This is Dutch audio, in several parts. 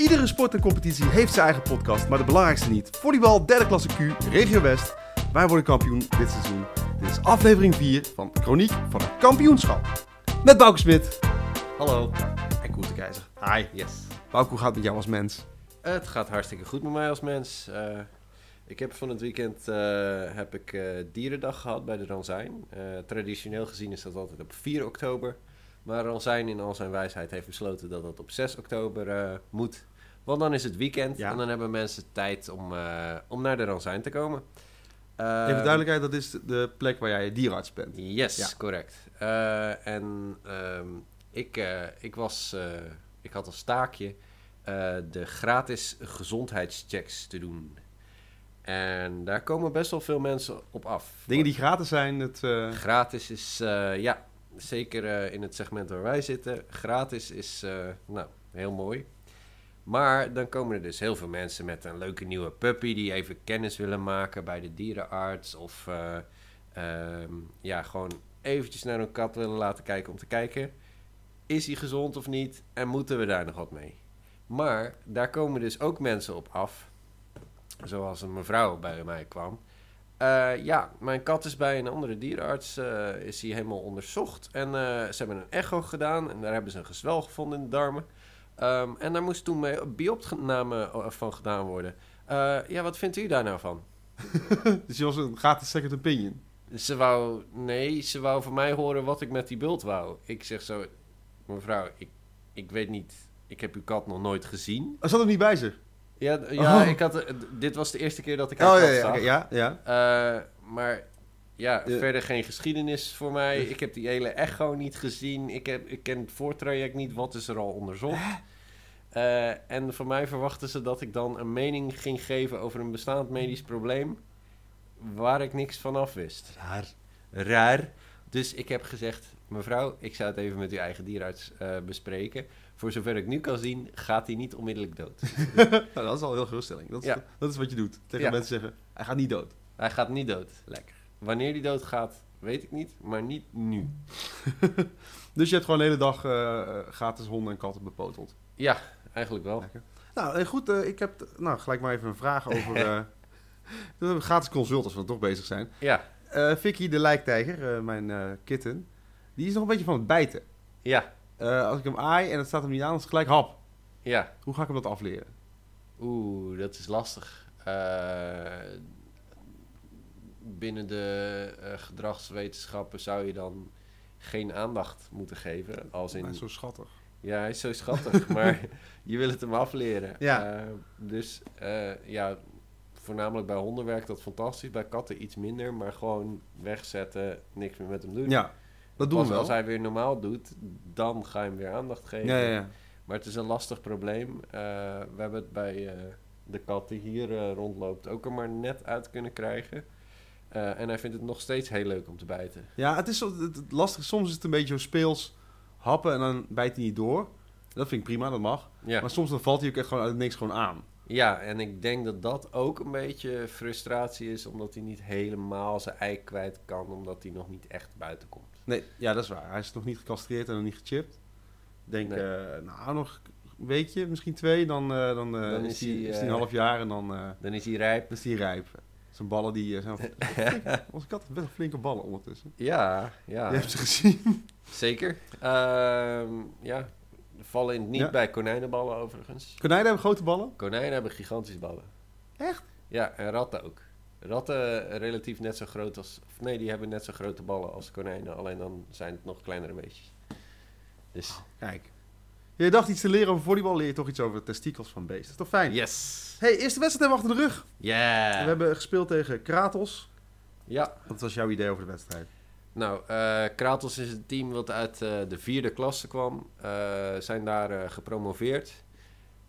Iedere sport en competitie heeft zijn eigen podcast, maar de belangrijkste niet. Volleybal, derde klasse Q, Regio West. Wij worden kampioen dit seizoen. Dit is aflevering 4 van Chroniek van het Kampioenschap. Met Bouke Smit Hallo. en Koen de Keizer. Hi. Yes. Bouke, hoe gaat het met jou als mens? Het gaat hartstikke goed met mij als mens. Eh, ik heb van het weekend eh, heb ik, eh, dierendag gehad bij de Ranzijn. Eh, traditioneel gezien is dat altijd op 4 oktober. Maar Ranzijn in al zijn wijsheid heeft besloten dat dat op 6 oktober eh, moet. Want dan is het weekend Ja. en dan hebben mensen tijd om, eh, om naar de Ranzijn te komen. Eh, Even duidelijkheid, dat is de plek waar jij dierenarts bent. Yes, Ja. correct. Eh, en ehm, ik, eh, ik, was, ik had als taakje eh, de gratis gezondheidschecks te doen. En daar komen best wel veel mensen op af. Dingen die gratis zijn, het... Gratis is, ja, zeker in het segment waar wij zitten. Gratis is, nou, heel mooi. Maar dan komen er dus heel veel mensen met een leuke nieuwe puppy die even kennis willen maken bij de dierenarts. Of eh, ehm, ja, gewoon eventjes naar een kat willen laten kijken om te kijken. Is hij gezond of niet? En moeten we daar nog wat mee? Maar daar komen dus ook mensen op af. Zoals een mevrouw bij mij kwam. Eh, ja, mijn kat is bij een andere dierenarts eh, is hij helemaal onderzocht. En ze hebben een echo gedaan en daar hebben ze een gezwel gevonden in de darmen. Ehm, en daar moest toen mee biopname van gedaan worden. Eh, ja, wat vindt u daar nou van? dus je was een gratis second opinion. Ze wou, nee, ze wou van mij horen wat ik met die bult wou. Ik zeg zo, mevrouw, ik, ik weet niet, ik heb uw kat nog nooit gezien. Er zat er niet bij zich. Ja, ja Oh. ik had, eh, dit was de eerste keer dat ik haar Oh ja, ja, zag. ja, ja. Eh, maar ja, verder geen geschiedenis voor mij. Ik heb die hele echo niet gezien. Ik, heb, ik ken het voortraject niet. Wat is er al onderzocht? Eh, en van mij verwachten ze dat ik dan een mening ging geven over een bestaand medisch probleem. Waar ik niks van af wist. Raar. Raar. Dus ik heb gezegd, mevrouw, ik zou het even met uw eigen dierenarts eh, bespreken. Voor zover ik nu kan zien, gaat hij niet onmiddellijk dood. nou, dat is al heel geruststelling. Dat is, Ja. dat is wat je doet. Tegen Ja. mensen zeggen, hij gaat niet dood. Hij gaat niet dood. Lekker. Wanneer hij dood gaat, weet ik niet, maar niet nu. Dus je hebt gewoon de hele dag eh, gratis honden en katten bepoteld. Ja, eigenlijk wel. Lekker. Nou, eh, goed. ik heb nou, gelijk maar even een vraag over... we hebben gratis consult als we toch bezig zijn. Ja, Vicky, de lijktijger, mijn kitten, die is nog een beetje van het bijten. ja, als ik hem aai en het staat hem niet aan, dan is het gelijk hap. ja. Hoe ga ik hem dat afleren? Oeh, dat is lastig. Binnen de eh, gedragswetenschappen zou je dan geen aandacht moeten geven. Als in, Hij is zo schattig. ja, hij is zo schattig, maar je wil het hem afleren. Ja. Eh, dus eh, ja, voornamelijk bij honden werkt dat fantastisch. Bij katten iets minder, maar gewoon wegzetten, niks meer met hem doen. Ja, dat doen Pas we wel. als hij weer normaal doet, dan ga je hem weer aandacht geven. Ja, ja, ja. Maar het is een lastig probleem. We hebben het bij de kat die hier rondloopt ook er maar net uit kunnen krijgen. Eh, en hij vindt het nog steeds heel leuk om te bijten. Ja, het is zo, het, het lastig. Soms is het een beetje zo speels happen en dan bijt hij niet door. Dat vind ik prima, dat mag. Ja. Maar soms dan valt hij ook echt gewoon uit niks gewoon aan. ja, en ik denk dat dat ook een beetje frustratie is, omdat hij niet helemaal zijn ei kwijt kan, omdat hij nog niet echt buiten komt. Nee, ja, dat is waar. Hij is nog niet gecastreerd en nog niet gechipt. Ik denk, Nee. eh, nou, nog een weekje, misschien twee. Dan, eh, dan, Dan is, hij, is hij een half jaar en dan Dan is hij rijp. dan is hij rijp. Zijn ballen die zijn... Onze kat heeft best wel flinke ballen ondertussen. Ja, ja, Je hebt ze gezien. zeker. Ehm, ja, vallen in, niet Ja. bij konijnenballen overigens. Konijnen hebben grote ballen. Konijnen hebben gigantische ballen. Echt? Ja, en ratten ook. Ratten eh, relatief net zo groot als... Of nee, die hebben net zo grote ballen als konijnen. Alleen dan zijn het nog kleinere beestjes. Dus, Kijk. Je dacht iets te leren over volleybal, leer je toch iets over de testikels van beesten. Dat is toch fijn? yes! hey, eerste wedstrijd hebben we achter de rug. Yeah! We hebben gespeeld tegen Kratos. Ja, Wat was jouw idee over de wedstrijd? nou, eh Kratos is het team wat uit eh, de vierde klasse kwam. Eh, zijn daar gepromoveerd.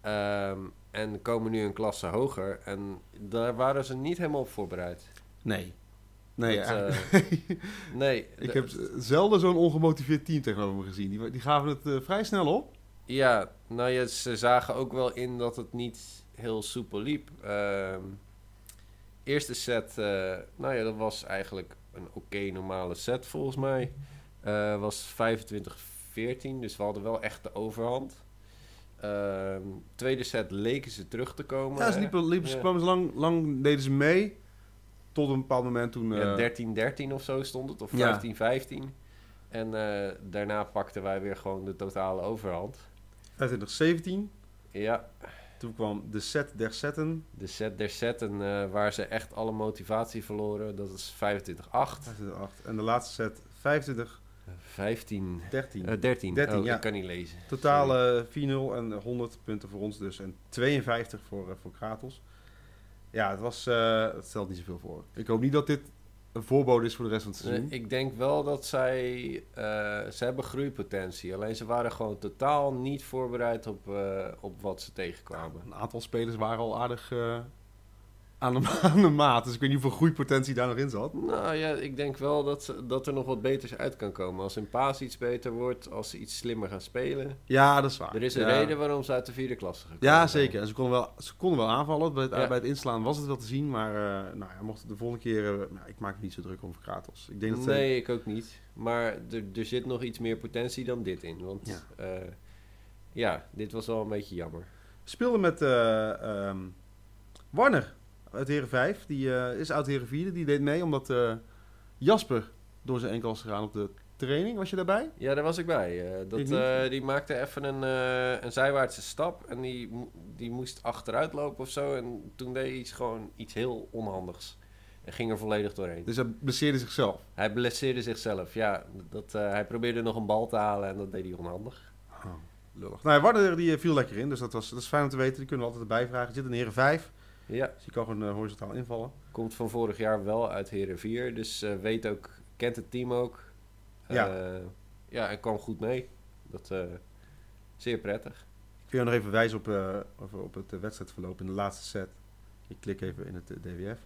Ehm, en komen nu een klasse hoger. En daar waren ze niet helemaal op voorbereid. Nee. Nee, Dat, ja. Nee, ik heb zelden zo'n ongemotiveerd team tegenover me gezien. Die, die gaven het vrij snel op. Ja, nou ja, ze zagen ook wel in dat het niet heel soepel liep. Ehm, eerste set, eh, nou ja, dat was eigenlijk een oké normale set volgens mij. Eh was 25-14, dus we hadden wel echt de overhand. Ehm, tweede set leken ze terug te komen. Ja, ze, liepen, ze kwamen lang, lang deden ze mee. Tot een bepaald moment toen... Ja, eh, 13-13 of zo stond het, of Ja. 15-15. En daarna pakten wij weer gewoon de totale overhand. 25-17. Ja, Toen kwam de set der setten. de set der setten eh, waar ze echt alle motivatie verloren. Dat is 25-8. 25-8. En de laatste set 25 15... 13. eh 13. 13, oh, ja. ik kan niet lezen. Totaal Sorry. eh, 4-0 en 100 punten voor ons dus. En 52 voor, eh, voor Kratos. Ja, het, was, het stelt niet zoveel voor. Ik hoop niet dat dit een voorbode is voor de rest van het seizoen. Nee, ik denk wel dat zij... eh, ze hebben groeipotentie. Alleen ze waren gewoon totaal niet voorbereid op, eh, op wat ze tegenkwamen. Een aantal spelers waren al aardig eh, aan, de, aan de maat. Dus ik weet niet hoeveel groeipotentie daar nog in zat. Nou ja, ik denk wel dat, dat er nog wat beters uit kan komen. Als hun paas iets beter wordt, als ze iets slimmer gaan spelen. Ja, dat is waar. Er is een ja. reden waarom ze uit de vierde klasse gekomen Ja, zeker. En ze konden wel, ze konden wel aanvallen. Bij het, Ja. bij het inslaan was het wel te zien. Maar eh, nou ja, mocht het de volgende keer... eh, nou, ik maak me niet zo druk over Kratos. Ik denk dat ze- Nee, ik ook niet. Maar er, er zit nog iets meer potentie dan dit in. Want Ja. ja, ja dit was wel een beetje jammer. speelde met eh, ehm, Warner uit Heren 5. Die eh, is oud Heren 4. Die deed mee omdat eh, Jasper door zijn enkel was gegaan op de training. Was je daarbij? Ja, daar was ik bij. Eh, Ik dat, die maakte even een, een zijwaartse stap. En die, die moest achteruit lopen of zo. En toen deed hij iets, gewoon iets heel onhandigs. En ging er volledig doorheen. Dus hij blesseerde zichzelf. Hij blesseerde zichzelf. Ja, dat, hij probeerde nog een bal te halen en dat deed hij onhandig. Oh, lullig. Nou ja, Warner die viel lekker in. Dus dat, was, dat is fijn om te weten. Die kunnen we altijd erbij vragen. Zit in Heren 5. Ja, Dus die kan gewoon eh, horizontaal invallen. komt van vorig jaar wel uit Heren 4. Dus eh, weet ook, kent het team ook. Ja. Eh, ja, en kwam goed mee. Dat zeer prettig. Ik wil je nog even wijzen op, eh, op, het wedstrijdverloop in de laatste set. Ik klik even in het DWF.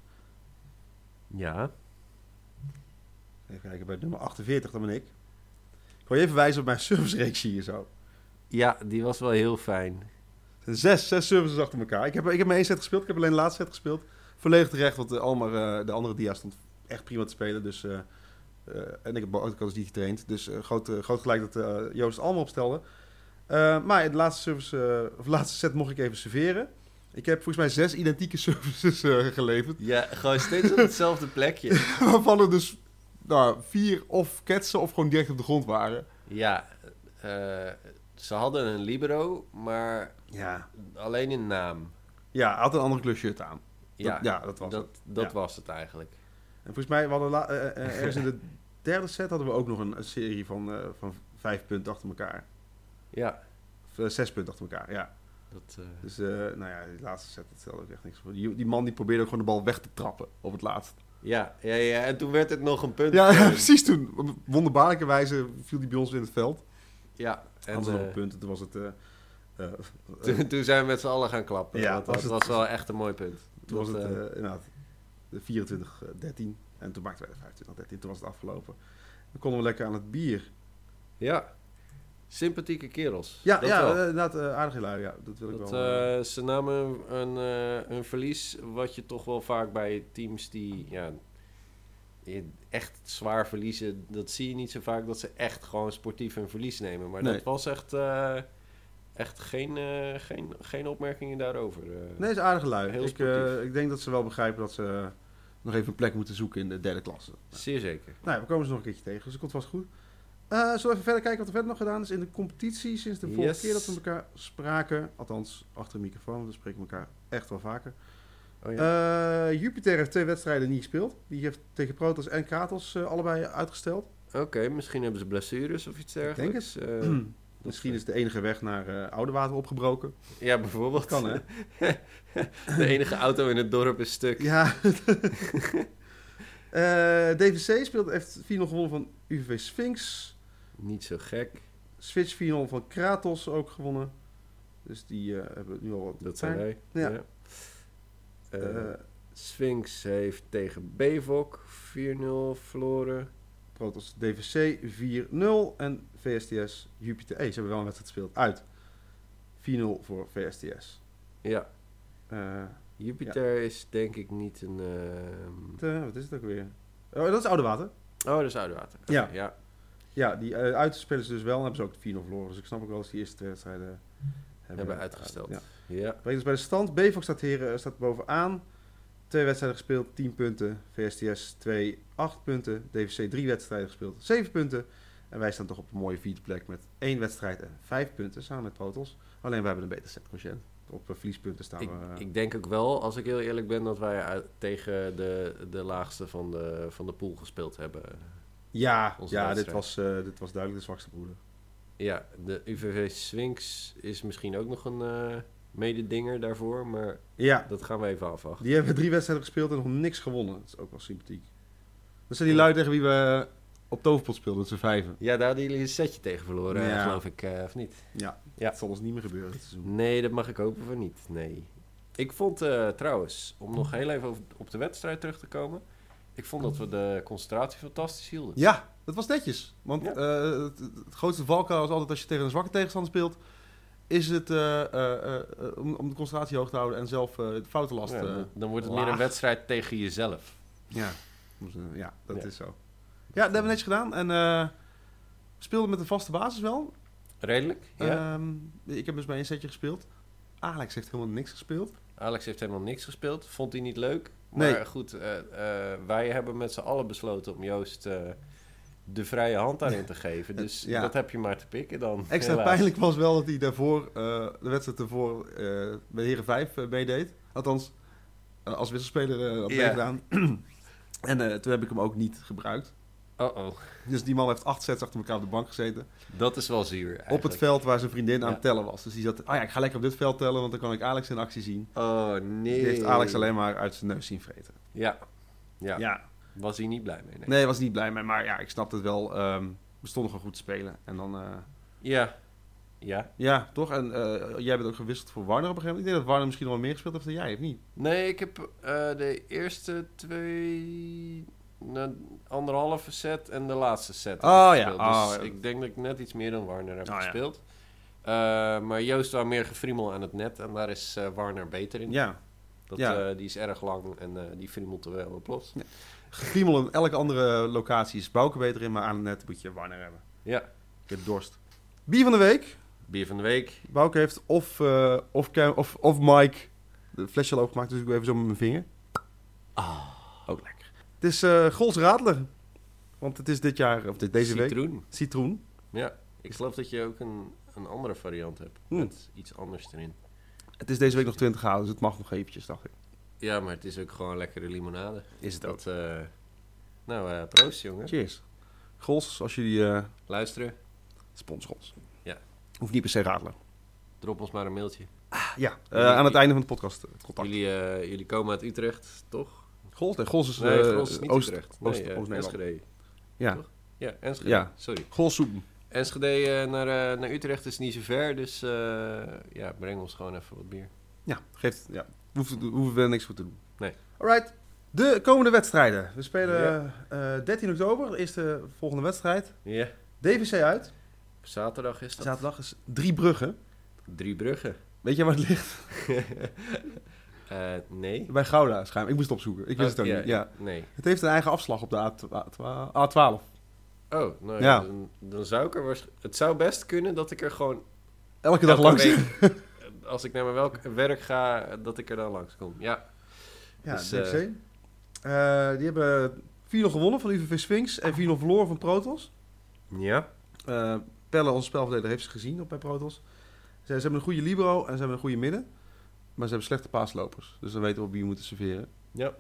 Ja. Even kijken, bij nummer 48, dat ben ik. Ik wil je even wijzen op mijn servicereeks hier zo. Ja, die was wel heel fijn. Zes, zes services achter elkaar. Ik heb, ik heb maar één set gespeeld. Ik heb alleen de laatste set gespeeld. Volledig terecht, want de, Almar, eh, de andere dia stond echt prima te spelen. Dus, eh, eh, en ik heb ook dus niet getraind. Dus eh, groot, eh, groot gelijk dat eh, Joost Almar opstelde. Eh, maar in de laatste, service, eh, of laatste set mocht ik even serveren. Ik heb volgens mij zes identieke services eh, geleverd. Ja, gewoon steeds op hetzelfde plekje. Waarvan er dus nou, vier of ketsen of gewoon direct op de grond waren. Ja, eh, ze hadden een libero, maar Ja. alleen in naam. Ja, hij had een andere kleur shirt aan. Ja, Dat- ja, dat was dat, het. dat Ja. was het eigenlijk. En volgens mij, we hadden la- eh, eh, ergens in de derde set hadden we ook nog een, een serie van, eh, van vijf punten achter elkaar. Ja, Of zes punten achter elkaar, ja. dat, Dus, nou ja, die laatste set, dat stelde ook echt niks voor. Die, die man die probeerde ook gewoon de bal weg te trappen op het laatst. ja, ja, ja, en toen werd het nog een punt. Ja, ja precies toen. Op wonderbaarlijke wijze viel die bij ons in het veld. Ja, en ze nog eh, een punt en toen was het... eh, eh, toen, toen zijn we met z'n allen gaan klappen. Ja, want was dat het- was wel echt een mooi punt. toen was Dat, het eh, eh, inderdaad de 24-13. En toen maakten wij de 25-13. Toen was het afgelopen. Dan konden we lekker aan het bier. ja, sympathieke kerels. Ja, Dat ja inderdaad uh, aardig lui. Ja, dat wil ik Dat, wel. eh, ze namen een, een verlies wat je toch wel vaak bij teams die ja, echt zwaar verliezen, dat zie je niet zo vaak dat ze echt gewoon sportief een verlies nemen. Maar Nee. dat was echt, eh, echt geen, eh, geen, geen opmerkingen daarover. eh. Nee, is aardige lui. Heel ik, ik denk dat ze wel begrijpen dat ze nog even een plek moeten zoeken in de derde klasse. Zeer zeker. Nou, ja, we komen ze nog een keertje tegen, dus dat komt vast goed. Zullen we even verder kijken wat er verder nog gedaan is in de competitie sinds de vorige Yes. keer dat we elkaar spraken. Althans, achter de microfoon, we spreken elkaar echt wel vaker. Oh, ja. Eh, Jupiter heeft twee wedstrijden niet gespeeld. Die heeft tegen Protoss en Kratos eh, allebei uitgesteld. Oké, misschien hebben ze blessures of iets denk dergelijks. Eh, Misschien is de enige weg naar Oude Water opgebroken. ja, bijvoorbeeld. Kan, hè? De enige auto in het dorp is stuk. Ja. DVC speelt, heeft 4-0 gewonnen van UVV Sphinx. Niet zo gek. Switch 4-0 van Kratos ook gewonnen. Dus die hebben nu al wat Dat zijn wij. Ja. Sphinx heeft tegen Bevok 4-0 verloren. Protoss DVC 4-0 en VSTS Jupiter. Hey, ze hebben wel een wedstrijd gespeeld. Uit. 4-0 voor VSTS. Ja, Eh, Jupiter is denk ik niet een... de- wat is het ook weer? Oh, dat is Oude Water. Oh, dat is Oudewater. Oké, Ja. ja. Ja, die uh, uit spelen ze dus wel en hebben ze ook 4-0 verloren. Dus ik snap ook wel ze die eerste wedstrijden hebben uitgesteld. Ja. Ja. Brengt ons bij de stand. BVOX staat, hier, eh, staat bovenaan. Twee wedstrijden gespeeld, 10 punten. VSTS 2, 8 punten. DVC 3 wedstrijden gespeeld, 7 punten. En wij staan toch op een mooie vierde plek met één wedstrijd en 5 punten samen met Protos. Alleen wij hebben een beter setquotient. Op eh, verliespunten staan Ik, we... eh, ik denk ook wel, als ik heel eerlijk ben, dat wij uit- tegen de, de laagste van de, van de pool gespeeld hebben. ja, onze ja dit, was, dit was duidelijk de zwakste broeder. Ja, de UVV Sphinx is misschien ook nog een mededinger daarvoor, maar Ja, dat gaan we even afwachten. die hebben drie wedstrijden gespeeld en nog niks gewonnen. Dat is ook wel sympathiek. Dat zijn die lui tegen wie we op Toverpot speelden, met z'n vijven. Ja, daar hadden jullie een setje tegen verloren, Ja. geloof ik, eh, of niet? Ja, Ja. dat zal ons niet meer gebeuren dit seizoen. Nee, dat mag ik hopen van niet. Nee. Ik vond eh, trouwens, om nog heel even op de wedstrijd terug te komen. Ik vond dat we de concentratie fantastisch hielden. Ja, dat was netjes. Want Ja. eh, het, het grootste valkuil is altijd als je tegen een zwakke tegenstander speelt... is het eh, eh, eh, om, de concentratie hoog te houden en zelf de foutenlast... Ja, dan, dan wordt het laag. meer een wedstrijd tegen jezelf. ja. ja, dat Ja. is zo. Ja, dat hebben we netjes gedaan. En speelden met een vaste basis wel. Redelijk, ja. Ehm, ik heb dus bij een setje gespeeld. Alex heeft helemaal niks gespeeld. Alex heeft helemaal niks gespeeld. Vond hij niet leuk. Maar Nee. goed, wij hebben met z'n allen besloten om Joost de vrije hand daarin te geven. Dus Ja. dat heb je maar te pikken dan. Extra helaas. pijnlijk was wel dat hij daarvoor, eh, de wedstrijd ervoor, eh, bij Heren 5 eh, meedeed. Althans, als wisselspeler had meegedaan. en eh, toen heb ik hem ook niet gebruikt. Oh-oh, Dus die man heeft acht sets achter elkaar op de bank gezeten. dat is wel zuur Op het veld waar zijn vriendin aan Ja. tellen was. Dus die zat, ah ja, ik ga lekker op dit veld tellen, want dan kan ik Alex in actie zien. Oh nee. Die heeft Alex alleen maar uit zijn neus zien vreten. Ja. ja, Ja. Was hij niet blij mee. Nee. Nee, was niet blij mee, maar ja, ik snap het wel. ehm, we stonden gewoon goed te spelen. En dan, eh, Ja. Ja. ja, toch? En eh, jij bent ook gewisseld voor Warner op een gegeven moment. Ik denk dat Warner misschien nog wel meer gespeeld heeft dan jij, of niet? Nee, ik heb eh, de eerste twee... anderhalve set en de laatste set. Oh, ja. gespeeld. Oh, Dus ja. ik denk dat ik net iets meer dan Warner heb Oh, ja. gespeeld. Eh, maar Joost was meer gefriemel aan het net. En daar is Warner beter in. Ja. Dat, ja. die is erg lang en die friemelt er wel op los. Griemel in elke andere locatie is Bouke beter in, maar aan het net moet je Warner hebben. Ja. Ik heb dorst. Bier van de week. Bier van de week. Bouke heeft of, eh of, Cam, of, of Mike de flesje al opengemaakt, dus ik doe even zo met mijn vinger. Ah. Ook lekker. Het is eh Gols Radler. Want het is dit jaar, of dit, deze week, Citroen. citroen. Ja. Ik geloof dat je ook een, een andere variant hebt. Hmm. Met iets anders erin. Het is deze week nog 20 graden, dus het mag nog eventjes, dacht ik. Ja, maar het is ook gewoon lekkere limonade. Is het ook. Dat, eh, nou, eh, proost jongen. Cheers. Gols, als jullie eh Luisteren, sponsor ons. Ja. Hoeft niet per se Radler. drop ons maar een mailtje. Ja, eh, aan het einde van de podcast contact. Jullie, jullie komen uit Utrecht, toch? Gols, nee, Gols is, Nee, is niet Oost, Utrecht. Oost, Nee. Enschede. Ja, Toch? Ja, Enschede. Ja. Sorry. Gols soepen. Enschede naar, naar Utrecht is niet zo ver, dus ja, breng ons gewoon even wat bier. Ja, geeft, ja. Hoeven, we hoeven we niks voor te doen. Nee. Alright. De komende wedstrijden. We spelen Ja. eh 13 oktober, de eerste volgende wedstrijd. Ja, DVC uit. zaterdag is dat. Zaterdag is Drie Bruggen. Drie bruggen. Weet je waar het ligt? Eh, nee. Bij Gouda, schijnbaar. Ik moest het opzoeken. Ik wist het ook Oh, niet. Ja. Nee. Het heeft een eigen afslag op de A12. A12. Oh, nou Ja. Dan, dan zou ik er Het zou best kunnen dat ik er gewoon Elke dag elke langs. als ik naar mijn welk werk ga, dat ik er dan langs kom. Ja. Ja, Dus, eh, Eh, die hebben 4-0 gewonnen van UVV Sphinx en 4-0 verloren van Protos. Ja. Eh Pelle, onze spelverdeler, heeft ze gezien op bij Protos. Ze, ze hebben een goede libero en ze hebben een goede midden. Maar ze hebben slechte paaslopers. Dus dan weten we op wie we moeten serveren. Ja.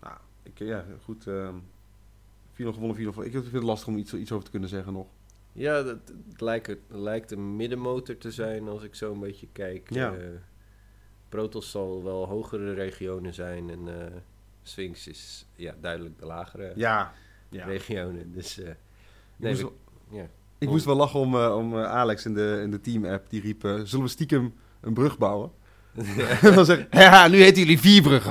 Nou, ik, ja, goed. 4-0 gewonnen, 4-0 verloren. Ik vind het lastig om iets, iets over te kunnen zeggen nog. Ja, dat, het, lijkt, het lijkt een middenmotor te zijn als ik zo een beetje kijk. Ja. Eh, Protos zal wel hogere regionen zijn en eh Sphinx is ja, duidelijk de lagere Ja. ja. regionen. Dus eh, Ik, nee, moest, we- wel, ja. ik moest wel lachen om, om Alex in de, in de team-app. Die riep, zullen we stiekem een brug bouwen? en dan zeg ik, nu heten jullie Vierbrug.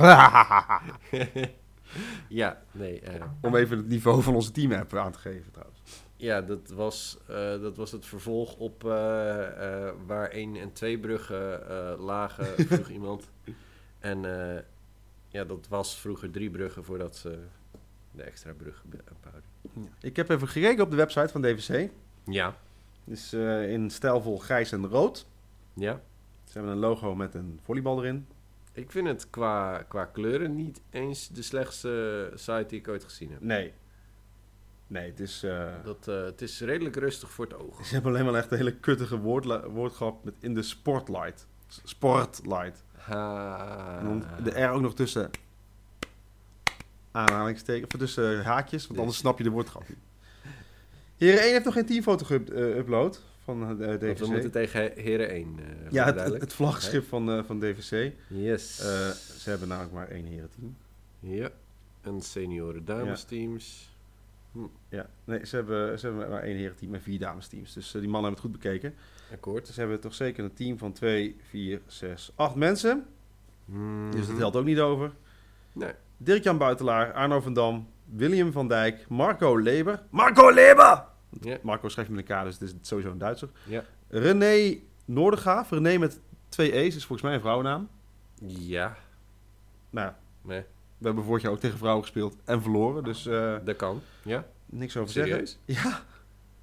ja, nee. om even het niveau van onze team-app aan te geven trouwens. Ja, dat was, eh, dat was het vervolg op eh, eh, waar één en twee bruggen lagen, vroeg iemand. En ja, dat was vroeger drie bruggen voordat ze de extra brug bouwden. Ik heb even gekeken op de website van DVC. Ja. Dus in stijlvol grijs en rood. Ja. Ze hebben een logo met een volleybal erin. Ik vind het qua, qua kleuren niet eens de slechtste site die ik ooit gezien heb. Nee. Nee, het is... eh, Dat, eh, het is redelijk rustig voor het oog. Ze hebben alleen maar echt een hele kuttige woordla- woordgrap met in de spotlight. S- Sportlight. Ha. En dan de R ook nog tussen aanhalingstekens, of tussen haakjes, want anders snap je de woordgrap niet. Heren 1 heeft nog geen teamfoto geüpload van eh, de Want we DVC. moeten tegen Heren 1. eh, ja, het, het, vlaggenschip van, van DVC. Yes. Ze hebben namelijk maar één herenteam. ja. En senioren damesteams. Ja, nee, ze hebben, ze hebben maar één herenteam en vier damesteams. Dus eh, die mannen hebben het goed bekeken. Akkoord. Dus ze hebben toch zeker een team van 2, 4, 6, 8 mensen. Mhm. Dus dat telt ook niet over. Nee. Dirk-Jan Buitelaar, Arno van Dam, William van Dijk, Marco Leber. Marco Leber! Ja. Marco schrijft met een K, dus het is sowieso een Duitser. Ja. René Noordegaaf. René met twee E's is volgens mij een vrouwennaam. Ja. Nou, Nee. We hebben vorig jaar ook tegen vrouwen gespeeld en verloren. Dus eh, Dat kan. Ja. niks over Serieus? zeggen. Ja.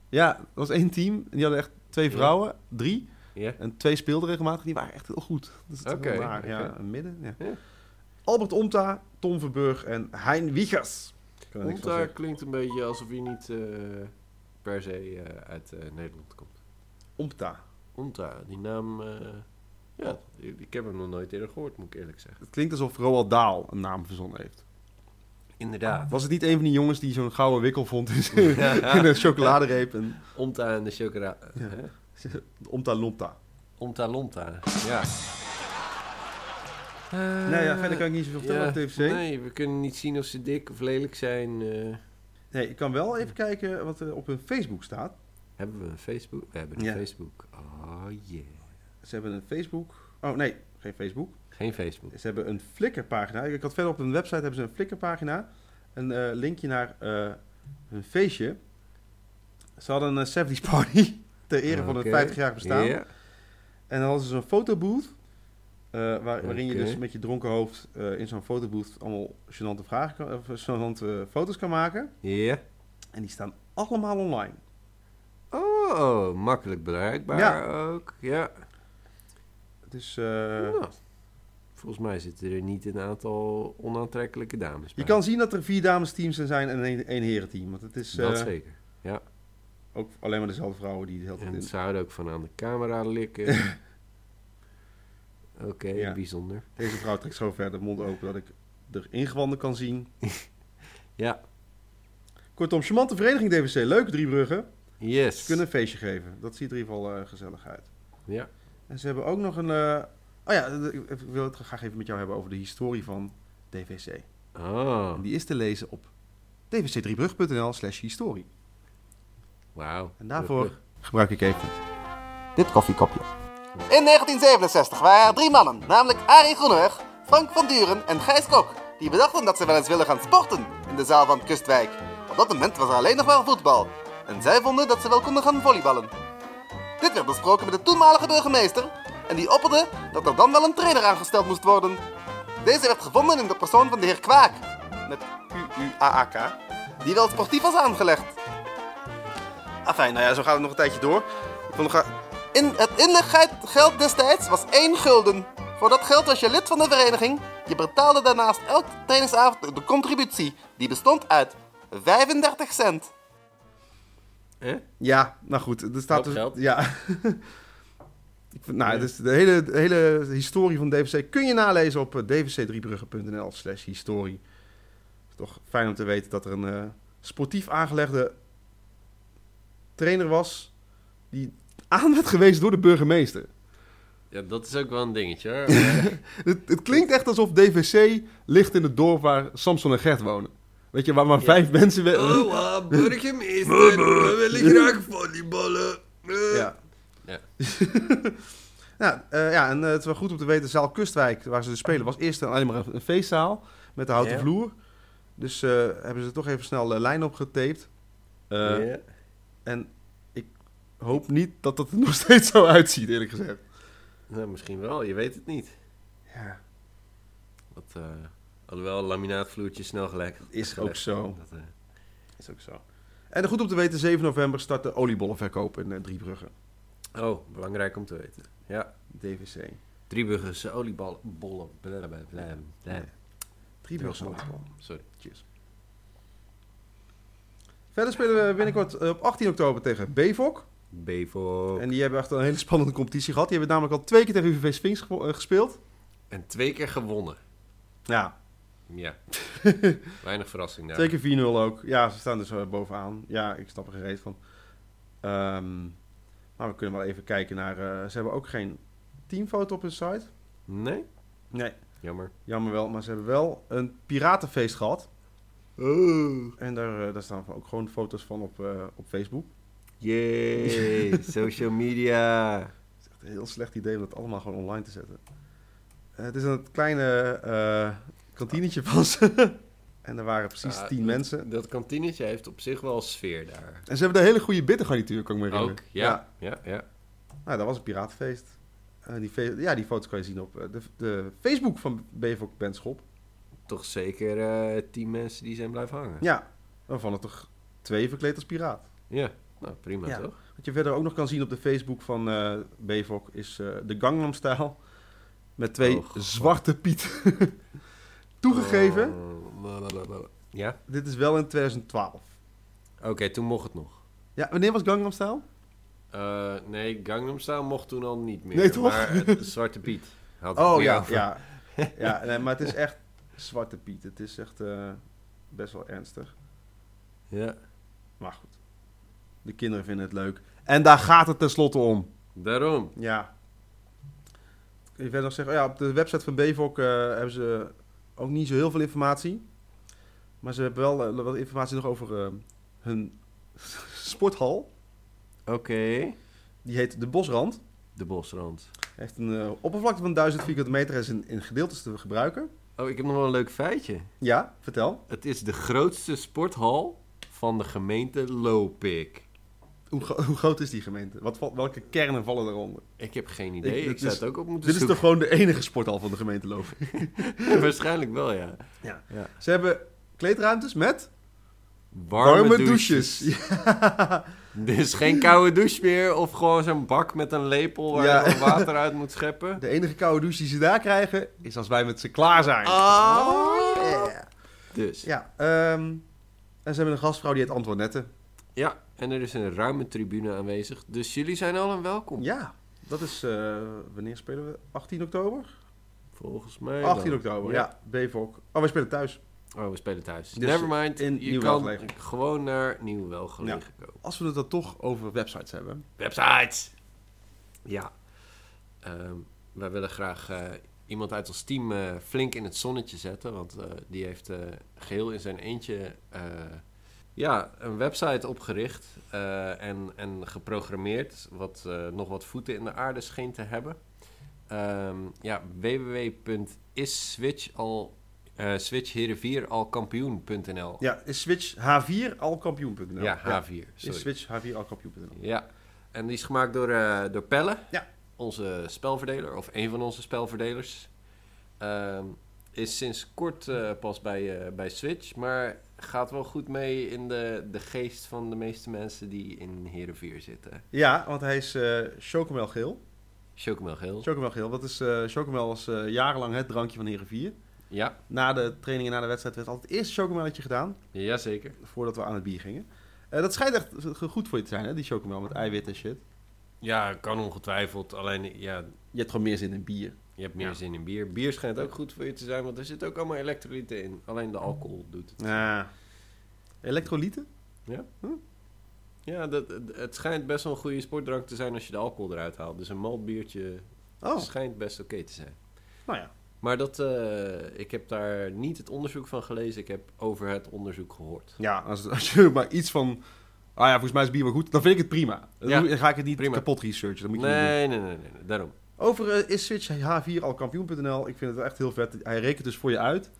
ja, dat was één team. En die hadden echt twee Ja. vrouwen, drie. Ja. En twee speelden regelmatig. Die waren echt heel goed. Dat is. Ja, een midden. Ja. Ja. Albert Omta, Tom Verburg en Hein Wiegers. Er Omta klinkt een beetje alsof hij niet eh, per se eh, uit Nederland komt. Omta. Omta, die naam... eh, ja, ik, heb hem nog nooit eerder gehoord, moet ik eerlijk zeggen. Het klinkt alsof Roald Daal een naam verzonnen heeft. Inderdaad. Was het niet een van die jongens die zo'n gouden wikkel vond in, in een chocoladereep? En, Omta en de chocola... Ja. hè? Omta Lonta. Omta Lonta, ja. Eh, nou ja, verder kan ik niet zoveel vertellen ja, over TFC. Nee, we kunnen niet zien of ze dik of lelijk zijn. eh. Nee, ik kan wel even kijken wat er op hun Facebook staat. hebben we een Facebook? We hebben een Ja. Facebook. Oh yeah. Ze hebben een Facebook. Oh nee, geen Facebook. Geen Facebook. Ze hebben een Flickr-pagina. Ik had verder op hun website hebben ze een Flickr-pagina. Een eh, linkje naar eh, hun feestje. Ze hadden een 70s party ter ere van hun Oké. 50-jarig bestaan. En dan hadden ze zo'n fotobooth. eh, waar, waarin je dus met je dronken hoofd eh, in zo'n fotobooth allemaal gênante, vragen kan, of gênante foto's kan maken. Ja. En die staan allemaal online. Oh, makkelijk bereikbaar Ja. ook. Ja. Dus eh, Nou, volgens mij zitten er niet een aantal onaantrekkelijke dames je kan zien dat er vier damesteams zijn en één, één herenteam. Want het is Dat eh, zeker. Ja. ook alleen maar dezelfde vrouwen die de hele tijd En ze houden ook van aan de camera likken. Oké, Ja. bijzonder. Deze vrouw trekt zo ver de mond open dat ik er ingewanden kan zien. Ja. Kortom, charmante vereniging DVC. Leuk, Driebruggen. Yes. Ze kunnen een feestje geven. Dat ziet er in ieder geval eh, gezellig uit. Ja. En ze hebben ook nog een... eh, oh ja, ik wil het graag even met jou hebben over de historie van DVC. Oh, En die is te lezen op dvc3brug.nl slash historie. wauw. En daarvoor gebruik ik even dit koffiekopje. In 1967 waren er drie mannen, namelijk Arie Groeneweg, Frank van Duren en Gijs Kok, die bedachten dat ze wel eens willen gaan sporten in de zaal van Kustwijk. Op dat moment was er alleen nog maar voetbal. En zij vonden dat ze wel konden gaan volleyballen. Dit werd besproken met de toenmalige burgemeester en die opperde dat er dan wel een trainer aangesteld moest worden. Deze werd gevonden in de persoon van de heer Kwaak, met U-U-A-A-K, die wel sportief was aangelegd. Afijn, nou ja, zo gaat het nog een tijdje door. Ik wil nog In het inleggeld destijds was 1 gulden. Voor dat geld was je lid van de vereniging. Je betaalde daarnaast elke trainingsavond de contributie. Die bestond uit 35 cent. Ja, nou goed. Er staat dus, geld. Ja. Ik vind- nou, Ja. dus de, hele, de hele historie van DVC kun je nalezen op eh, dvc3brugge.nl slash historie. Het is toch fijn om te weten dat er een eh, sportief aangelegde trainer was... die aan werd gewezen door de burgemeester. Ja, dat is ook wel een dingetje hoor. Het, het klinkt echt alsof DVC ligt in het dorp waar Samson en Gert wonen. Weet je, waar maar Ja. vijf mensen... we- oh, burgemeester, we willen graag volleyballen. Eh. Ja. Ja. ja, eh, ja, en eh, het is wel goed om te weten, zaal Kustwijk, waar ze dus spelen, was eerst alleen maar een, feestzaal met de houten Ja. vloer. Dus eh, hebben ze toch even snel de lijn opgetaped. Eh, Ja. En ik hoop niet dat dat er nog steeds zo uitziet, eerlijk gezegd. Nou, misschien wel, je weet het niet. Ja, Want, eh alhoewel, laminaatvloertje snel gelijk. is ook zo. Dat, eh, Is ook zo. En goed om te weten, 7 november start de oliebollenverkoop in Driebrugge. Oh, belangrijk om te weten. Ja. DVC. Drieburgse olieballen. Bollen. blablabla, bla, bla. Drieburgse Drieburgse oliebollen. Sorry. Cheers. Verder spelen we binnenkort eh, op 18 oktober tegen BVOK. Bevo. En die hebben echt een hele spannende competitie gehad. Die hebben namelijk al twee keer tegen UVV Sphinx gespeeld. En twee keer gewonnen. Ja, Ja. Weinig verrassing daar. twee keer 4-0 ook. Ja, ze staan dus eh, bovenaan. Ja, ik snap er geen reet van. Ehm, maar we kunnen wel even kijken naar... eh, ze hebben ook geen teamfoto op hun site. Nee? Nee, Jammer. jammer wel. Maar ze hebben wel een piratenfeest gehad. Oh. En daar, eh, daar staan ook gewoon foto's van op, eh, op Facebook. Yay. Social media. Het is echt een heel slecht idee om dat allemaal gewoon online te zetten. Het is een kleine eh kantinetje van ze. en er waren precies tien mensen. Dat kantinetje heeft op zich wel sfeer daar. En ze hebben een hele goede bittergarnituur, kan ik me herinneren. Ook, ja. Ja, ja. Nou, dat was een piratenfeest. Eh, die fe- ja, die foto's kan je zien op eh, de, de Facebook van Bevok Benschop. Toch zeker eh tien mensen die zijn blijven hangen. Ja, waarvan er toch twee verkleed als piraat. Ja. Nou, prima Ja. toch? Wat je verder ook nog kan zien op de Facebook van Bevok is de Gangnam Style. Met twee Oh, zwarte piet. Toegegeven, blablabla. Ja? dit is wel in 2012. Oké, toen mocht het nog. Ja, wanneer was Gangnam Style? Eh, nee, Gangnam Style mocht toen al niet meer. Nee, toch? Maar het Zwarte Piet had Oh ja, over. ja. ja nee, maar het is echt zwarte piet. Het is echt eh, best wel ernstig. Ja, Maar goed, de kinderen vinden het leuk. En daar gaat het tenslotte om. daarom. Ja. Je verder nog zeggen? Oh ja, op de website van Bevok eh, hebben ze ook niet zo heel veel informatie. Maar ze hebben wel eh, wat informatie nog over eh, hun sporthal. Oké. Die heet De Bosrand. De bosrand. Heeft een eh, oppervlakte van 1000 vierkante meter en is in, in gedeeltes te gebruiken. Oh, ik heb nog wel een leuk feitje. Ja, vertel. Het is de grootste sporthal van de gemeente Lopik. Hoe, gro- hoe groot is die gemeente? Wat, welke kernen vallen eronder? Ik heb geen idee. Ik- Ik, dit zou is- het ook op moeten Dit is toch zoeken. gewoon de enige sporthal van de gemeente Loven. Waarschijnlijk wel, ja. Ja. ja. Ze hebben kleedruimtes met Warme, douches. douches. Ja. Dus geen koude douche meer of gewoon zo'n bak met een lepel waar Ja. je water uit moet scheppen. De enige koude douche die ze daar krijgen is als wij met ze klaar zijn. Oh, yeah. Dus. Ja, ehm, en ze hebben een gastvrouw die heet Antoinette. Ja, en er is een ruime tribune aanwezig. Dus jullie zijn allen welkom. Ja, dat is, eh, wanneer spelen we? 18 oktober? Volgens mij. 18 dan. oktober, ja. Bevok. Oh, wij spelen thuis. Oh, we spelen thuis. Dus Nevermind. in je Nieuw kan Welgelegen. gewoon naar Nieuw Welgelegen. Als we het dan toch over websites hebben. Websites! Ja. Ehm, wij willen graag eh, iemand uit ons team eh, flink in het zonnetje zetten. Want eh, die heeft eh, geheel in zijn eentje eh, ja, een website opgericht eh, en, en geprogrammeerd. Wat eh, nog wat voeten in de aarde scheen te hebben. Ehm ja, www.isswitch al eh switchherenvieralkampioen.nl Ja, is Switch H4 al kampioen.nl. Ja, H4. Is. Switch H4 al kampioen.nl. Ja, en die is gemaakt door, eh, door Pelle. Ja. Onze spelverdeler, of een van onze spelverdelers. Ehm, is sinds kort eh, pas bij, eh, bij Switch, maar gaat wel goed mee in de, de geest van de meeste mensen die in Herenvier zitten. Ja, want hij is eh chocomel geel. Chocomel geel. Chocomel geel, dat is, eh chocomel was eh, jarenlang het drankje van Heren 4. Ja, Na de training en na de wedstrijd werd altijd eerst een chocomelletje gedaan, jazeker. voordat we aan het bier gingen. Eh, dat schijnt echt goed voor je te zijn, hè, die chocomel met eiwit en shit. Ja, kan ongetwijfeld. Alleen, ja, Je hebt gewoon meer zin in bier. Je hebt meer Ja. zin in bier. Bier schijnt ook goed voor je te zijn, want er zitten ook allemaal elektrolyten in. Alleen de alcohol doet het. Ja. Elektrolyten? Ja, dat, het- schijnt best wel een goede sportdrank te zijn als je de alcohol eruit haalt. Dus een maltbiertje Oh, schijnt best oké te zijn. nou ja. Maar dat, eh, ik heb daar niet het onderzoek van gelezen. Ik heb over het onderzoek gehoord. Ja, als, als je maar iets van... Ah ja, volgens mij is bier wel goed. Dan vind ik het prima. Dan Ja, ga ik het niet prima. kapot researchen. Dat moet je niet doen. Nee, nee, nee, nee, nee, daarom. Over eh, is Switch H4 al kampioen.nl. Ik vind het wel echt heel vet. Hij rekent dus voor je uit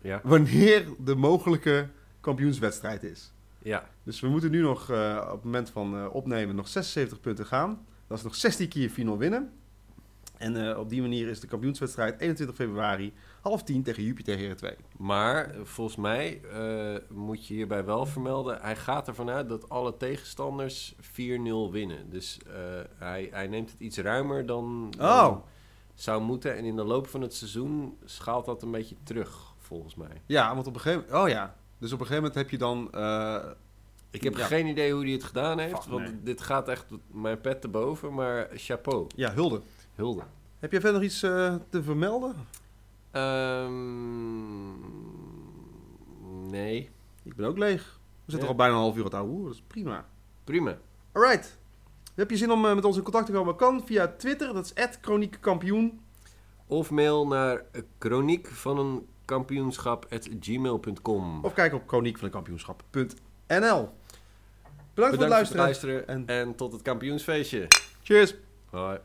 Ja, wanneer de mogelijke kampioenswedstrijd is. ja. Dus we moeten nu nog eh, op het moment van eh, opnemen nog 76 punten gaan. Dat is nog 16 keer 4-0 winnen. En eh, op die manier is de kampioenswedstrijd 21 februari, half tien tegen Jupiter Heren 2. Maar eh, volgens mij eh, moet je hierbij wel vermelden... hij gaat ervan uit dat alle tegenstanders 4-0 winnen. Dus hij, hij neemt het iets ruimer dan, dan Oh. zou moeten. En in de loop van het seizoen schaalt dat een beetje terug, volgens mij. Ja, want op een gegeven moment... Oh ja. Dus op een gegeven moment heb je dan... Ik heb Ja. geen idee hoe hij het gedaan heeft. Fuck, want nee. dit gaat echt mijn pet te boven. Maar chapeau, ja, hulde. Hulde. Heb jij verder nog iets eh, te vermelden? Ehm, nee, Ik ben ook leeg. We zitten Ja. al bijna een half uur aan het ouwe hoeren. Dat is prima. prima. Alright. Heb je zin om eh, met ons in contact te komen? Kan via Twitter. Dat is @chroniekkampioen. Of mail naar chroniek van een kampioenschap at gmail.com. Of kijk op chroniekvandenkampioenschap.nl. Bedankt, voor het Bedankt voor het luisteren. luisteren En- en tot het kampioensfeestje. Cheers. Hoi.